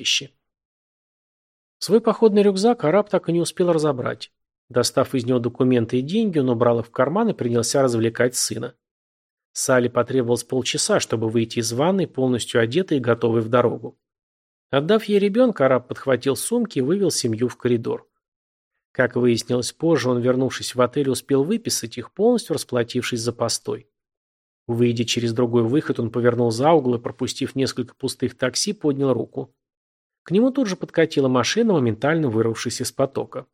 вещи. Свой походный рюкзак араб так и не успел разобрать. Достав из него документы и деньги, он убрал их в карман и принялся развлекать сына. Салли потребовалось полчаса, чтобы выйти из ванной, полностью одетый и готовый в дорогу. Отдав ей ребенка, араб подхватил сумки и вывел семью в коридор. Как выяснилось позже, он, вернувшись в отель, успел выписать их, полностью расплатившись за постой. Выйдя через другой выход, он повернул за угол и, пропустив несколько пустых такси, поднял руку. К нему тут же подкатила машина, моментально вырвавшись из потока.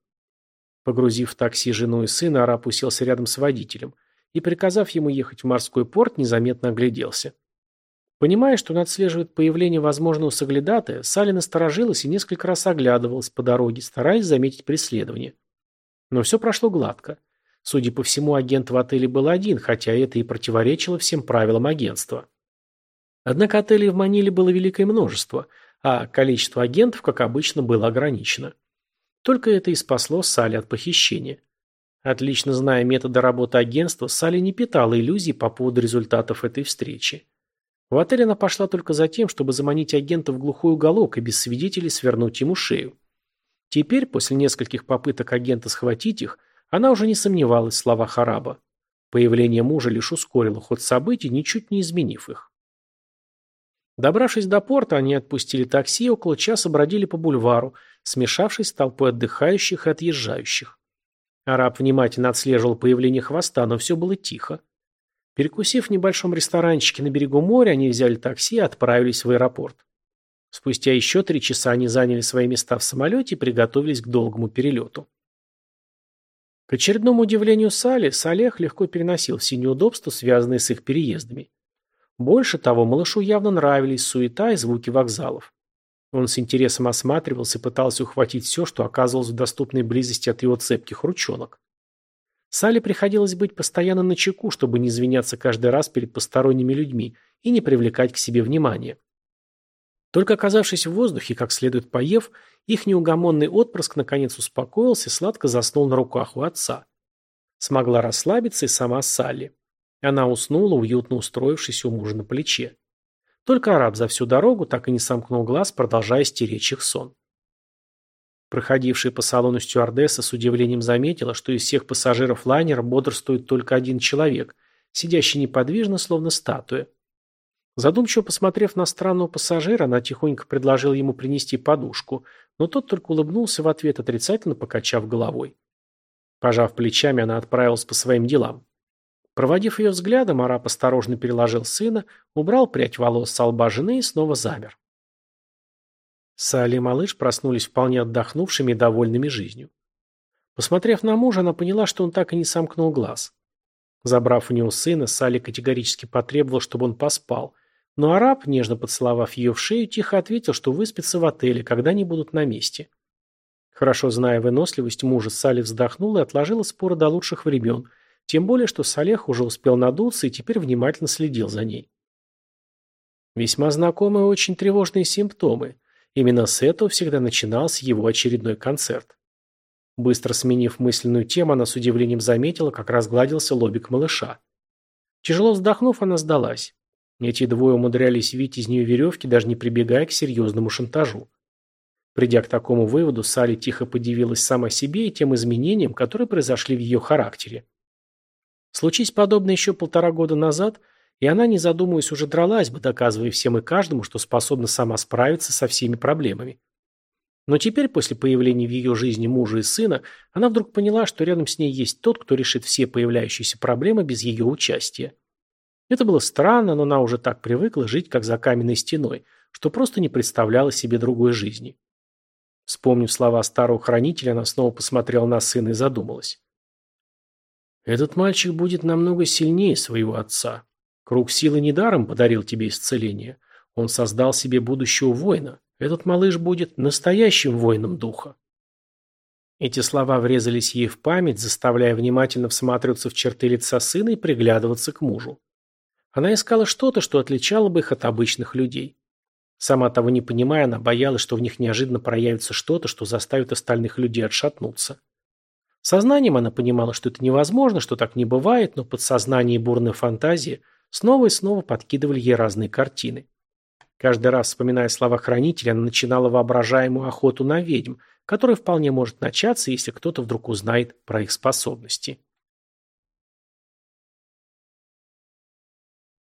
Погрузив в такси жену и сына, араб уселся рядом с водителем и, приказав ему ехать в морской порт, незаметно огляделся. Понимая, что он отслеживает появление возможного соглядатая, Салли насторожилась и несколько раз оглядывалась по дороге, стараясь заметить преследование. Но все прошло гладко. Судя по всему, агент в отеле был один, хотя это и противоречило всем правилам агентства. Однако отелей в Маниле было великое множество, а количество агентов, как обычно, было ограничено. Только это и спасло Салли от похищения. Отлично зная методы работы агентства, Салли не питала иллюзий по поводу результатов этой встречи. В отель она пошла только за тем, чтобы заманить агента в глухой уголок и без свидетелей свернуть ему шею. Теперь, после нескольких попыток агента схватить их, она уже не сомневалась в словах араба. Появление мужа лишь ускорило ход событий, ничуть не изменив их. Добравшись до порта, они отпустили такси и около часа бродили по бульвару, смешавшись с толпой отдыхающих и отъезжающих. Араб внимательно отслеживал появление хвоста, но все было тихо. Перекусив в небольшом ресторанчике на берегу моря, они взяли такси и отправились в аэропорт. Спустя еще три часа они заняли свои места в самолете и приготовились к долгому перелету. К очередному удивлению Сали, Салех легко переносил все неудобства, связанные с их переездами. Больше того, малышу явно нравились суета и звуки вокзалов. Он с интересом осматривался и пытался ухватить все, что оказывалось в доступной близости от его цепких ручонок. Сале приходилось быть постоянно на чеку, чтобы не извиняться каждый раз перед посторонними людьми и не привлекать к себе внимания. Только оказавшись в воздухе, как следует поев, их неугомонный отпрыск наконец успокоился и сладко заснул на руках у отца. Смогла расслабиться и сама Салли. Она уснула, уютно устроившись у мужа на плече. Только араб за всю дорогу так и не сомкнул глаз, продолжая стеречь их сон. Проходившая по салону стюардесса с удивлением заметила, что из всех пассажиров лайнера бодрствует только один человек, сидящий неподвижно, словно статуя. Задумчиво посмотрев на странного пассажира, она тихонько предложила ему принести подушку, но тот только улыбнулся в ответ, отрицательно покачав головой. Пожав плечами, она отправилась по своим делам. Проводив ее взглядом, араб осторожно переложил сына, убрал прядь волос с лба жены и снова замер. Салли и малыш проснулись вполне отдохнувшими и довольными жизнью. Посмотрев на мужа, она поняла, что он так и не сомкнул глаз. Забрав у него сына, Салли категорически потребовала, чтобы он поспал, но араб, нежно поцеловав ее в шею, тихо ответил, что выспится в отеле, когда они будут на месте. Хорошо зная выносливость мужа, Салли вздохнула и отложила споры до лучших времен, тем более, что Салех уже успел надуться и теперь внимательно следил за ней. Весьма знакомые очень тревожные симптомы. Именно с этого всегда начинался его очередной концерт. Быстро сменив мысленную тему, она с удивлением заметила, как разгладился лобик малыша. Тяжело вздохнув, она сдалась. Эти двое умудрялись видеть из нее веревки, даже не прибегая к серьезному шантажу. Придя к такому выводу, Салли тихо подивилась сама себе и тем изменениям, которые произошли в ее характере. Случись подобное еще полтора года назад – и она, не задумываясь, уже дралась бы, доказывая всем и каждому, что способна сама справиться со всеми проблемами. Но теперь, после появления в ее жизни мужа и сына, она вдруг поняла, что рядом с ней есть тот, кто решит все появляющиеся проблемы без ее участия. Это было странно, но она уже так привыкла жить, как за каменной стеной, что просто не представляла себе другой жизни. Вспомнив слова старого хранителя, она снова посмотрела на сына и задумалась. «Этот мальчик будет намного сильнее своего отца. Круг силы недаром подарил тебе исцеление. Он создал себе будущего воина. Этот малыш будет настоящим воином духа. Эти слова врезались ей в память, заставляя внимательно всматриваться в черты лица сына и приглядываться к мужу. Она искала что-то, что отличало бы их от обычных людей. Сама того не понимая, она боялась, что в них неожиданно проявится что-то, что заставит остальных людей отшатнуться. Сознанием она понимала, что это невозможно, что так не бывает, но подсознание и бурная фантазия – снова и снова подкидывали ей разные картины. Каждый раз, вспоминая слова хранителя, она начинала воображаемую охоту на ведьм, которая вполне может начаться, если кто-то вдруг узнает про их способности.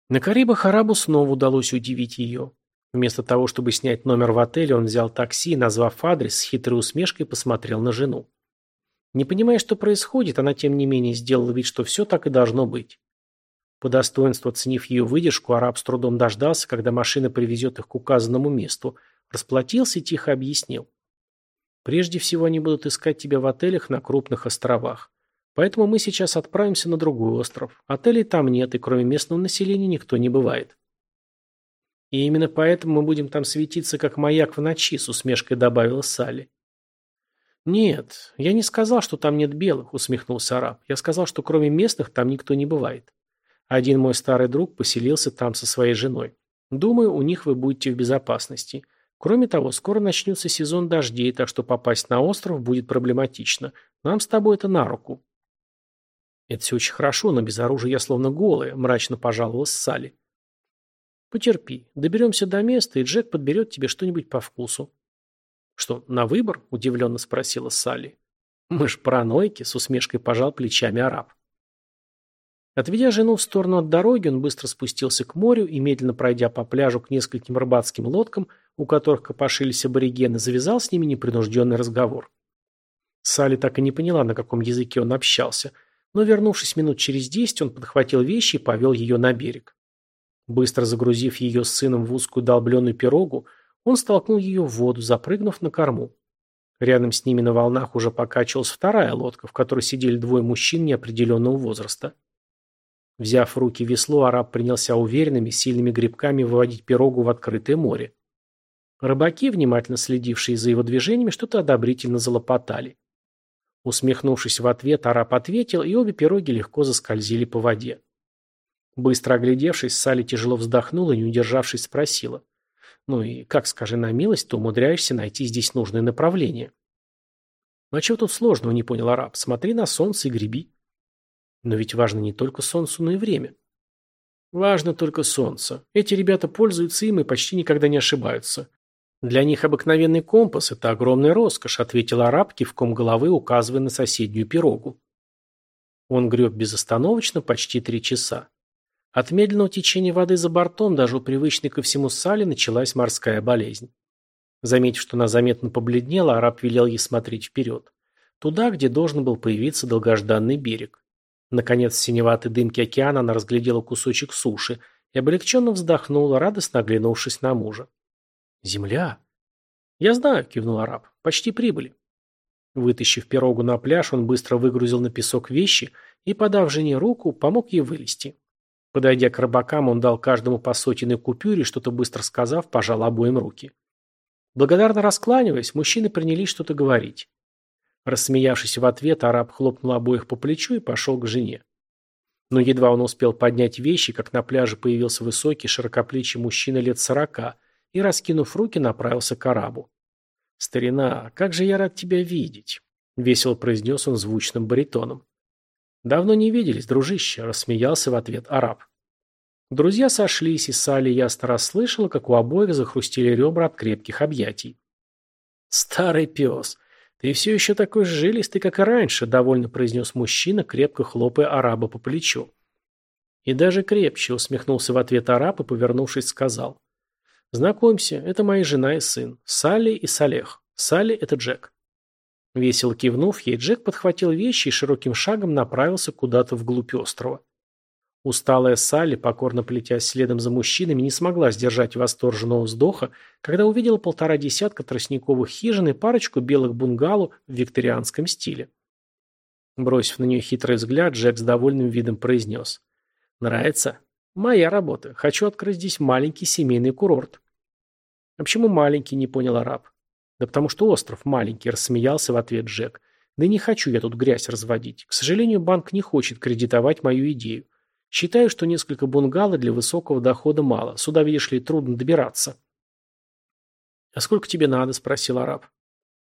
На Карибах Арабу снова удалось удивить ее. Вместо того, чтобы снять номер в отеле, он взял такси и, назвав адрес, с хитрой усмешкой посмотрел на жену. Не понимая, что происходит, она тем не менее сделала вид, что все так и должно быть. По достоинству оценив ее выдержку, араб с трудом дождался, когда машина привезет их к указанному месту, расплатился и тихо объяснил. Прежде всего они будут искать тебя в отелях на крупных островах. Поэтому мы сейчас отправимся на другой остров. Отелей там нет, и кроме местного населения никто не бывает. И именно поэтому мы будем там светиться, как маяк в ночи, с усмешкой добавила Салли. Нет, я не сказал, что там нет белых, усмехнулся араб. Я сказал, что кроме местных там никто не бывает. Один мой старый друг поселился там со своей женой. Думаю, у них вы будете в безопасности. Кроме того, скоро начнется сезон дождей, так что попасть на остров будет проблематично. Нам с тобой это на руку. «Это все очень хорошо, но без оружия я словно голая», – мрачно пожаловалась Салли. «Потерпи. Доберемся до места, и Джек подберет тебе что-нибудь по вкусу». «Что, на выбор?» – удивленно спросила Салли. «Мы ж паранойки», – с усмешкой пожал плечами араб. Отведя жену в сторону от дороги, он быстро спустился к морю и, медленно пройдя по пляжу к нескольким рыбацким лодкам, у которых копошились аборигены, завязал с ними непринужденный разговор. Салли так и не поняла, на каком языке он общался – но, вернувшись минут через десять, он подхватил вещи и повел ее на берег. Быстро загрузив ее с сыном в узкую долбленную пирогу, он столкнул ее в воду, запрыгнув на корму. Рядом с ними на волнах уже покачивалась вторая лодка, в которой сидели двое мужчин неопределенного возраста. Взяв в руки весло, араб принялся уверенными, сильными грибками выводить пирогу в открытое море. Рыбаки, внимательно следившие за его движениями, что-то одобрительно залопотали. Усмехнувшись в ответ, араб ответил, и обе пироги легко заскользили по воде. Быстро оглядевшись, Салли тяжело вздохнула и, не удержавшись, спросила. «Ну и как, скажи на милость, ты умудряешься найти здесь нужное направление?» «А чего тут сложного?» – не понял араб. «Смотри на солнце и греби». «Но ведь важно не только солнце, но и время». «Важно только солнце. Эти ребята пользуются им и почти никогда не ошибаются. «Для них обыкновенный компас – это огромная роскошь», – ответил араб, кивком головы указывая на соседнюю пирогу. Он греб безостановочно почти три часа. От медленного течения воды за бортом даже у привычной ко всему Сали началась морская болезнь. Заметив, что она заметно побледнела, араб велел ей смотреть вперед. Туда, где должен был появиться долгожданный берег. Наконец, в синеватой дымке океана она разглядела кусочек суши и облегченно вздохнула, радостно оглянувшись на мужа. «Земля?» «Я знаю», – кивнул араб. «Почти прибыли». Вытащив пирогу на пляж, он быстро выгрузил на песок вещи и, подав жене руку, помог ей вылезти. Подойдя к рыбакам, он дал каждому по сотенной купюре, что-то быстро сказав, пожал обоим руки. Благодарно раскланиваясь, мужчины принялись что-то говорить. Рассмеявшись в ответ, араб хлопнул обоих по плечу и пошел к жене. Но едва он успел поднять вещи, как на пляже появился высокий, широкоплечий мужчина лет сорока – и, раскинув руки, направился к арабу. «Старина, как же я рад тебя видеть!» — весело произнес он звучным баритоном. «Давно не виделись, дружище», — рассмеялся в ответ араб. Друзья сошлись, и Салли ясно расслышала, как у обоих захрустили ребра от крепких объятий. «Старый пес, ты все еще такой жилистый, как и раньше», — довольно произнес мужчина, крепко хлопая араба по плечу. И даже крепче усмехнулся в ответ араб и, повернувшись, сказал. «Знакомься, это моя жена и сын. Салли и Салех. Салли – это Джек». Весело кивнув ей, Джек подхватил вещи и широким шагом направился куда-то вглубь острова. Усталая Салли, покорно плетясь следом за мужчинами, не смогла сдержать восторженного вздоха, когда увидела полтора десятка тростниковых хижин и парочку белых бунгало в викторианском стиле. Бросив на нее хитрый взгляд, Джек с довольным видом произнес. «Нравится? Моя работа. Хочу открыть здесь маленький семейный курорт. А почему маленький, не понял араб. Да потому что остров маленький, рассмеялся в ответ Джек. Да не хочу я тут грязь разводить. К сожалению, банк не хочет кредитовать мою идею. Считаю, что несколько бунгало для высокого дохода мало. Сюда, видишь ли, трудно добираться. «А сколько тебе надо?» – спросил араб.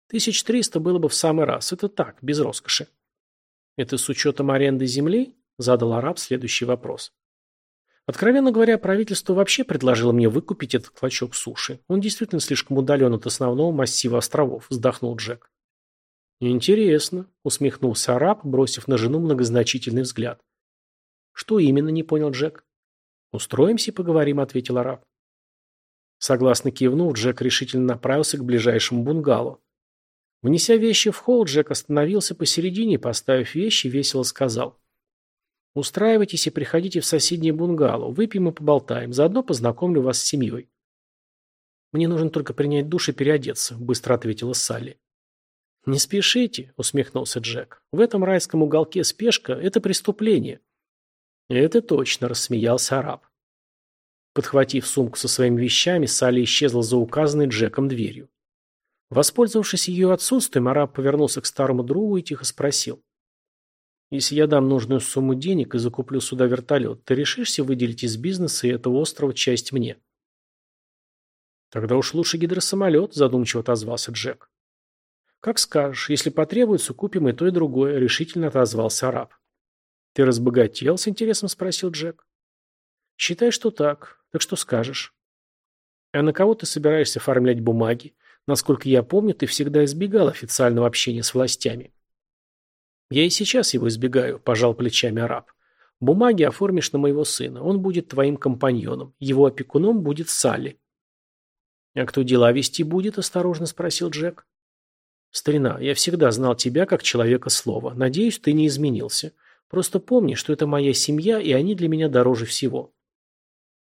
«Тысяч триста было бы в самый раз. Это так, без роскоши». «Это с учетом аренды земли?» – задал араб следующий вопрос. Откровенно говоря, правительство вообще предложило мне выкупить этот клочок суши. Он действительно слишком удален от основного массива островов, вздохнул Джек. Интересно, усмехнулся араб, бросив на жену многозначительный взгляд. Что именно, не понял Джек. Устроимся и поговорим, ответил араб. Согласно кивнув, Джек решительно направился к ближайшему bungallo. Внеся вещи в холл, Джек остановился посередине поставив вещи, весело сказал. Устраивайтесь и приходите в соседнее бунгало. Выпьем и поболтаем. Заодно познакомлю вас с семьей. Мне нужно только принять душ и переодеться, быстро ответила Салли. Не спешите, усмехнулся Джек. В этом райском уголке спешка – это преступление. Это точно, рассмеялся араб. Подхватив сумку со своими вещами, Салли исчезла за указанной Джеком дверью. Воспользовавшись ее отсутствием, араб повернулся к старому другу и тихо спросил. Если я дам нужную сумму денег и закуплю сюда вертолет, ты решишься выделить из бизнеса и этого острова часть мне? Тогда уж лучше гидросамолет, задумчиво отозвался Джек. Как скажешь, если потребуется, купим и то, и другое, решительно отозвался араб. Ты разбогател, с интересом спросил Джек. Считай, что так. Так что скажешь? А на кого ты собираешься оформлять бумаги? Насколько я помню, ты всегда избегал официального общения с властями. «Я и сейчас его избегаю», – пожал плечами араб. «Бумаги оформишь на моего сына. Он будет твоим компаньоном. Его опекуном будет Салли». «А кто дела вести будет?» – осторожно спросил Джек. «Старина, я всегда знал тебя как человека слова. Надеюсь, ты не изменился. Просто помни, что это моя семья, и они для меня дороже всего».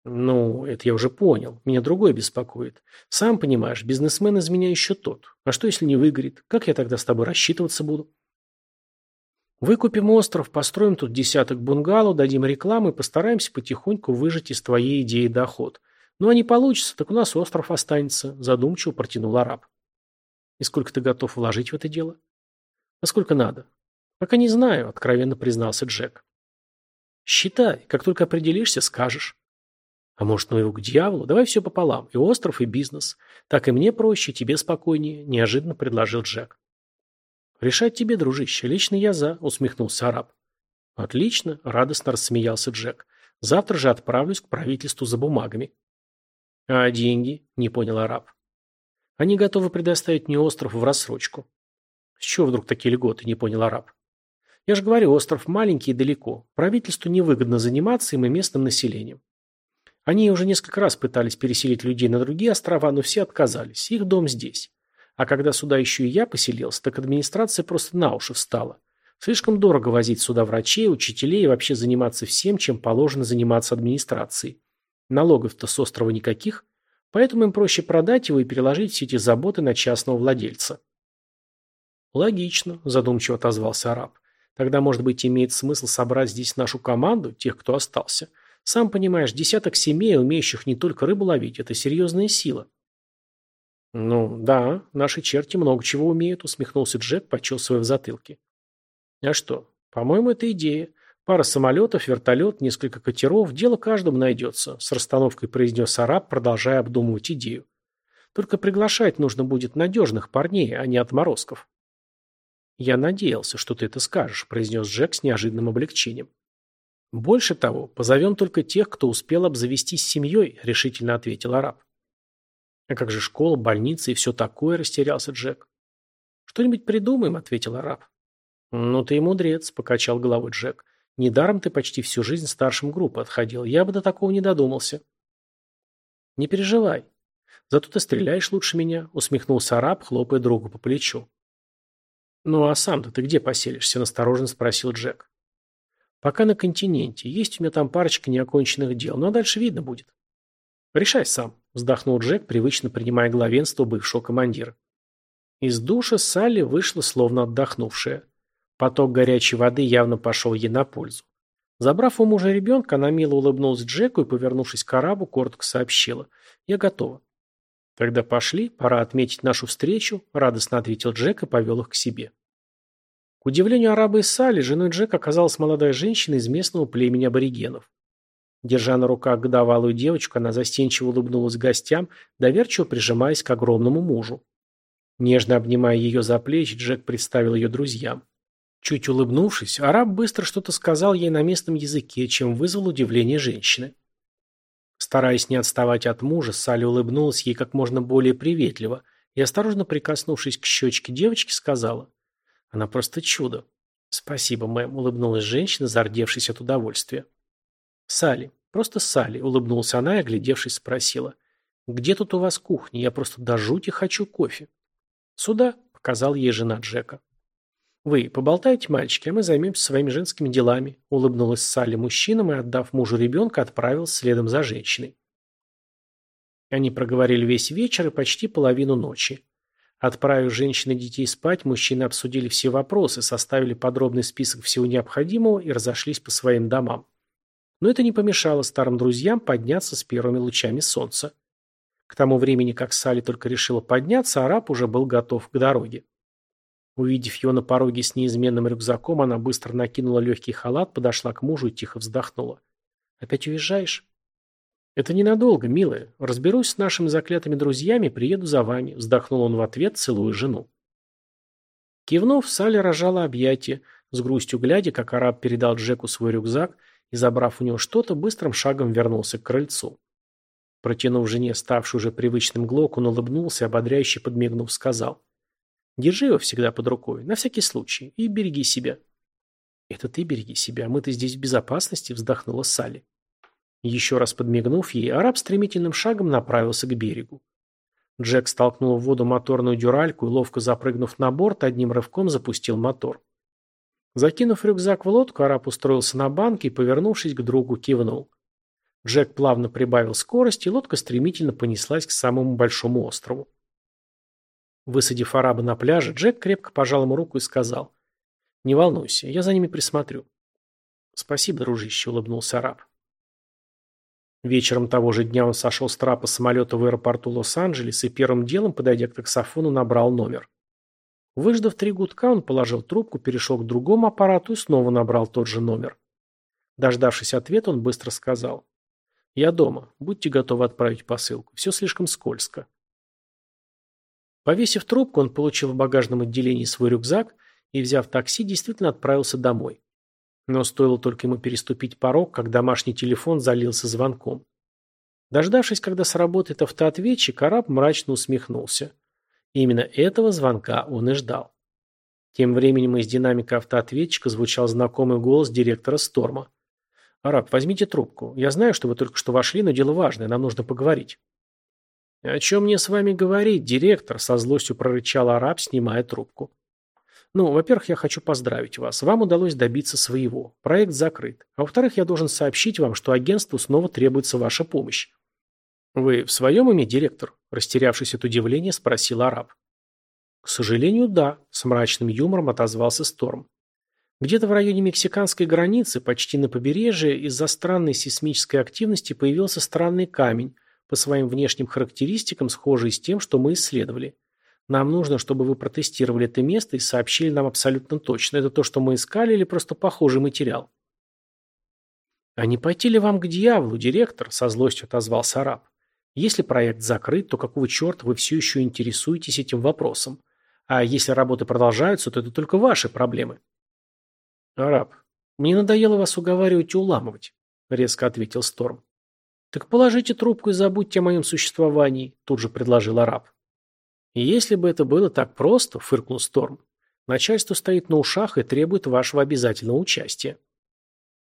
«Ну, это я уже понял. Меня другое беспокоит. Сам понимаешь, бизнесмен из меня еще тот. А что, если не выгорит? Как я тогда с тобой рассчитываться буду?» Выкупим остров, построим тут десяток бунгало, дадим рекламу и постараемся потихоньку выжать из твоей идеи доход. Ну а не получится, так у нас остров останется, задумчиво протянул араб. И сколько ты готов вложить в это дело? А сколько надо? Пока не знаю, откровенно признался Джек. Считай, как только определишься, скажешь. А может, ну его к дьяволу? Давай все пополам, и остров, и бизнес. Так и мне проще, тебе спокойнее, неожиданно предложил Джек. «Решать тебе, дружище. Лично я за», — усмехнулся араб. «Отлично», — радостно рассмеялся Джек. «Завтра же отправлюсь к правительству за бумагами». «А деньги?» — не понял араб. «Они готовы предоставить мне остров в рассрочку». «С чего вдруг такие льготы?» — не понял араб. «Я же говорю, остров маленький и далеко. Правительству невыгодно заниматься им и местным населением. Они уже несколько раз пытались переселить людей на другие острова, но все отказались. Их дом здесь. А когда сюда еще и я поселился, так администрация просто на уши встала. Слишком дорого возить сюда врачей, учителей и вообще заниматься всем, чем положено заниматься администрацией. Налогов-то с острова никаких, поэтому им проще продать его и переложить все эти заботы на частного владельца. Логично, задумчиво отозвался араб. Тогда, может быть, имеет смысл собрать здесь нашу команду, тех, кто остался. Сам понимаешь, десяток семей, умеющих не только рыбу ловить, это серьезная сила. «Ну, да, наши черти много чего умеют», — усмехнулся Джек, почесывая в затылке. «А что? По-моему, это идея. Пара самолетов, вертолет, несколько катеров, дело каждому найдется», — с расстановкой произнес араб, продолжая обдумывать идею. «Только приглашать нужно будет надежных парней, а не отморозков». «Я надеялся, что ты это скажешь», — произнес Джек с неожиданным облегчением. «Больше того, позовем только тех, кто успел обзавестись семьей», — решительно ответил араб. «А как же школа, больница и все такое?» – растерялся Джек. «Что-нибудь придумаем», – ответил араб. «Ну ты и мудрец», – покачал головой Джек. «Недаром ты почти всю жизнь старшим группы отходил. Я бы до такого не додумался». «Не переживай. Зато ты стреляешь лучше меня», – усмехнулся араб, хлопая другу по плечу. «Ну а сам-то ты где поселишься?» – настороженно спросил Джек. «Пока на континенте. Есть у меня там парочка неоконченных дел, но дальше видно будет». «Решай сам», Вздохнул Джек, привычно принимая главенство бывшего командира. Из душа Салли вышла, словно отдохнувшая. Поток горячей воды явно пошел ей на пользу. Забрав у мужа ребенка, она мило улыбнулась Джеку и, повернувшись к арабу, коротко сообщила. «Я готова». «Тогда пошли, пора отметить нашу встречу», – радостно ответил Джек и повел их к себе. Удивлению араба и Салли, женой Джека оказалась молодая женщина из местного племени аборигенов. Держа на руках годовалую девочку, она застенчиво улыбнулась гостям, доверчиво прижимаясь к огромному мужу. Нежно обнимая ее за плечи, Джек представил ее друзьям. Чуть улыбнувшись, араб быстро что-то сказал ей на местном языке, чем вызвал удивление женщины. Стараясь не отставать от мужа, Салли улыбнулась ей как можно более приветливо и, осторожно прикоснувшись к щечке девочки, сказала. Она просто чудо. Спасибо, мэм, улыбнулась женщина, зардевшись от удовольствия. Салли, просто Салли, улыбнулась она и, оглядевшись, спросила. Где тут у вас кухня? Я просто до жути хочу кофе. Сюда, показал ей жена Джека. «Вы поболтайте, мальчики, а мы займемся своими женскими делами», – улыбнулась Салли мужчинам и, отдав мужу ребенка, отправилась следом за женщиной. Они проговорили весь вечер и почти половину ночи. Отправив женщин и детей спать, мужчины обсудили все вопросы, составили подробный список всего необходимого и разошлись по своим домам. Но это не помешало старым друзьям подняться с первыми лучами солнца. К тому времени, как Салли только решила подняться, араб уже был готов к дороге. Увидев его на пороге с неизменным рюкзаком, она быстро накинула легкий халат, подошла к мужу и тихо вздохнула. «Опять уезжаешь?» «Это ненадолго, милая. Разберусь с нашими заклятыми друзьями, приеду за вами», – вздохнул он в ответ, целуя жену. Кивнув, Салли рожала объятия, с грустью глядя, как араб передал Джеку свой рюкзак и, забрав у него что-то, быстрым шагом вернулся к крыльцу. Протянув жене ставший уже привычным глок, он улыбнулся, ободряюще подмигнув, сказал. «Держи его всегда под рукой, на всякий случай, и береги себя». «Это ты береги себя, мы-то здесь в безопасности», — вздохнула Салли. Еще раз подмигнув ей, араб стремительным шагом направился к берегу. Джек столкнул в воду моторную дюральку и, ловко запрыгнув на борт, одним рывком запустил мотор. Закинув рюкзак в лодку, араб устроился на банке и, повернувшись к другу, кивнул. Джек плавно прибавил скорость, и лодка стремительно понеслась к самому большому острову. Высадив араба на пляже, Джек крепко пожал ему руку и сказал. «Не волнуйся, я за ними присмотрю». «Спасибо, дружище», — улыбнулся араб. Вечером того же дня он сошел с трапа самолета в аэропорту Лос-Анджелес и первым делом, подойдя к таксофону, набрал номер. Выждав три гудка, он положил трубку, перешел к другому аппарату и снова набрал тот же номер. Дождавшись ответа, он быстро сказал. «Я дома. Будьте готовы отправить посылку. Все слишком скользко». Повесив трубку, он получил в багажном отделении свой рюкзак и, взяв такси, действительно отправился домой. Но стоило только ему переступить порог, как домашний телефон залился звонком. Дождавшись, когда сработает автоответчик, араб мрачно усмехнулся. именно этого звонка он и ждал. Тем временем из динамика автоответчика звучал знакомый голос директора Сторма. «Араб, возьмите трубку. Я знаю, что вы только что вошли, но дело важное, нам нужно поговорить». «О чем мне с вами говорить, директор?» – со злостью прорычал араб, снимая трубку. «Ну, во-первых, я хочу поздравить вас. Вам удалось добиться своего. Проект закрыт. А во-вторых, я должен сообщить вам, что агентству снова требуется ваша помощь». «Вы в своем уме, директор?» – растерявшись от удивления, спросил араб. «К сожалению, да», – с мрачным юмором отозвался Сторм. Где-то в районе мексиканской границы, почти на побережье, из-за странной сейсмической активности появился странный камень, по своим внешним характеристикам схожий с тем, что мы исследовали. Нам нужно, чтобы вы протестировали это место и сообщили нам абсолютно точно, это то, что мы искали, или просто похожий материал. «А не пойти ли вам к дьяволу, директор?» – со злостью отозвался араб. «Если проект закрыт, то какого черта вы все еще интересуетесь этим вопросом? А если работы продолжаются, то это только ваши проблемы». «Араб, мне надоело вас уговаривать и уламывать», — резко ответил Сторм. «Так положите трубку и забудьте о моем существовании», — тут же предложил араб. Если бы это было так просто, фыркнул Сторм, начальство стоит на ушах и требует вашего обязательного участия.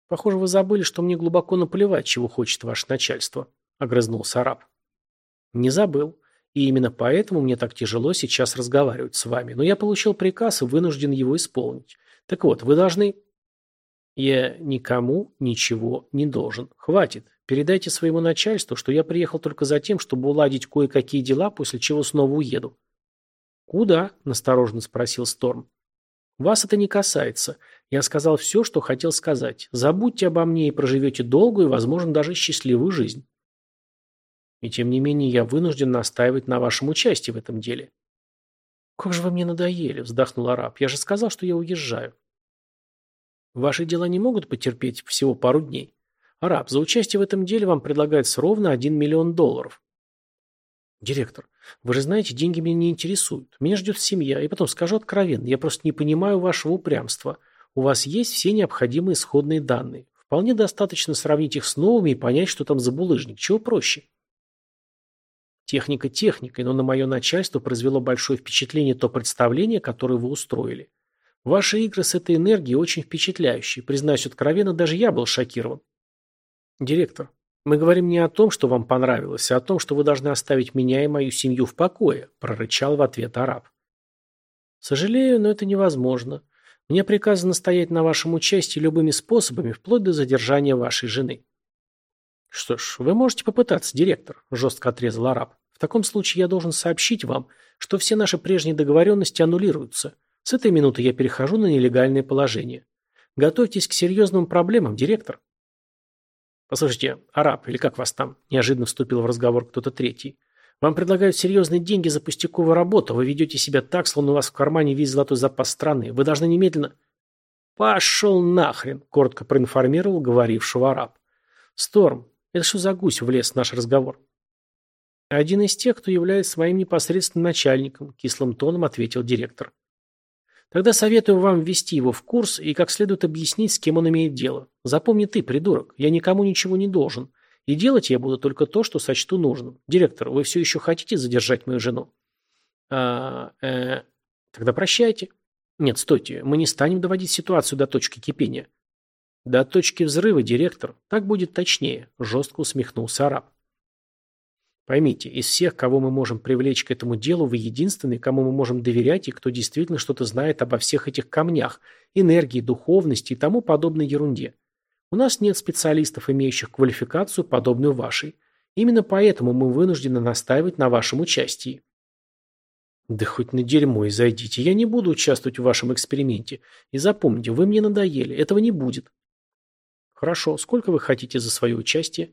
Похоже, вы забыли, что мне глубоко наплевать, чего хочет ваше начальство, огрызнулся араб. Не забыл. И именно поэтому мне так тяжело сейчас разговаривать с вами. Но я получил приказ и вынужден его исполнить. Так вот, вы должны... Я никому ничего не должен. Хватит. Передайте своему начальству, что я приехал только за тем, чтобы уладить кое-какие дела, после чего снова уеду. Куда? Настороженно спросил Сторм. Вас это не касается. Я сказал все, что хотел сказать. Забудьте обо мне и проживете долгую возможно, даже счастливую жизнь. И тем не менее я вынужден настаивать на вашем участии в этом деле. «Как же вы мне надоели!» – вздохнул араб. «Я же сказал, что я уезжаю». Ваши дела не могут потерпеть всего пару дней. Араб, за участие в этом деле вам предлагается ровно 1 миллион долларов. Директор, вы же знаете, деньги меня не интересуют. Меня ждет семья. И потом скажу откровенно, я просто не понимаю вашего упрямства. У вас есть все необходимые исходные данные. Вполне достаточно сравнить их с новыми и понять, что там за булыжник. Чего проще? Техника техникой, но на мое начальство произвело большое впечатление то представление, которое вы устроили. Ваши игры с этой энергией очень впечатляющие. Признаюсь откровенно, даже я был шокирован. Директор, мы говорим не о том, что вам понравилось, а о том, что вы должны оставить меня и мою семью в покое, прорычал в ответ араб. Сожалею, но это невозможно. Мне приказано стоять на вашем участии любыми способами, вплоть до задержания вашей жены. Что ж, вы можете попытаться, директор, жестко отрезал араб. В таком случае я должен сообщить вам, что все наши прежние договоренности аннулируются. С этой минуты я перехожу на нелегальное положение. Готовьтесь к серьезным проблемам, директор. Послушайте, араб, или как вас там? Неожиданно вступил в разговор кто-то третий. Вам предлагают серьезные деньги за пустяковую работу. Вы ведете себя так, словно у вас в кармане весь золотой запас страны. Вы должны немедленно... Пошел нахрен, коротко проинформировал говорившего араб. Сторм, это что за гусь влез в наш разговор? Один из тех, кто является своим непосредственным начальником, кислым тоном ответил директор. Тогда советую вам ввести его в курс и как следует объяснить, с кем он имеет дело. Запомни ты, придурок, я никому ничего не должен. И делать я буду только то, что сочту нужным. Директор, вы все еще хотите задержать мою жену? А, э, тогда прощайте. Нет, стойте, мы не станем доводить ситуацию до точки кипения. До точки взрыва, директор. Так будет точнее, жестко усмехнулся араб. Поймите, из всех, кого мы можем привлечь к этому делу, вы единственный, кому мы можем доверять и кто действительно что-то знает обо всех этих камнях, энергии, духовности и тому подобной ерунде. У нас нет специалистов, имеющих квалификацию, подобную вашей. Именно поэтому мы вынуждены настаивать на вашем участии. Да хоть на дерьмо и зайдите. Я не буду участвовать в вашем эксперименте. И запомните, вы мне надоели. Этого не будет. Хорошо. Сколько вы хотите за свое участие?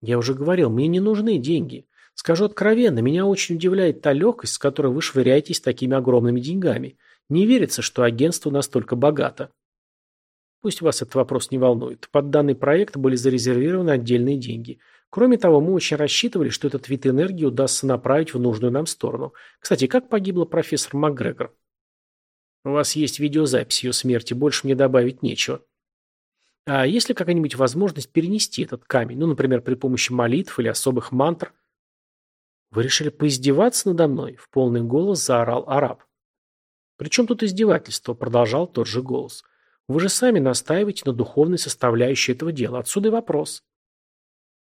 Я уже говорил, мне не нужны деньги. Скажу откровенно, меня очень удивляет та легкость, с которой вы швыряетесь такими огромными деньгами. Не верится, что агентство настолько богато. Пусть вас этот вопрос не волнует. Под данный проект были зарезервированы отдельные деньги. Кроме того, мы очень рассчитывали, что этот вид энергии удастся направить в нужную нам сторону. Кстати, как погибла профессор МакГрегор? У вас есть видеозапись ее смерти, больше мне добавить нечего. А есть ли какая-нибудь возможность перенести этот камень? Ну, например, при помощи молитв или особых мантр? Вы решили поиздеваться надо мной? В полный голос заорал араб. Причем тут издевательство? Продолжал тот же голос. Вы же сами настаиваете на духовной составляющей этого дела. Отсюда и вопрос.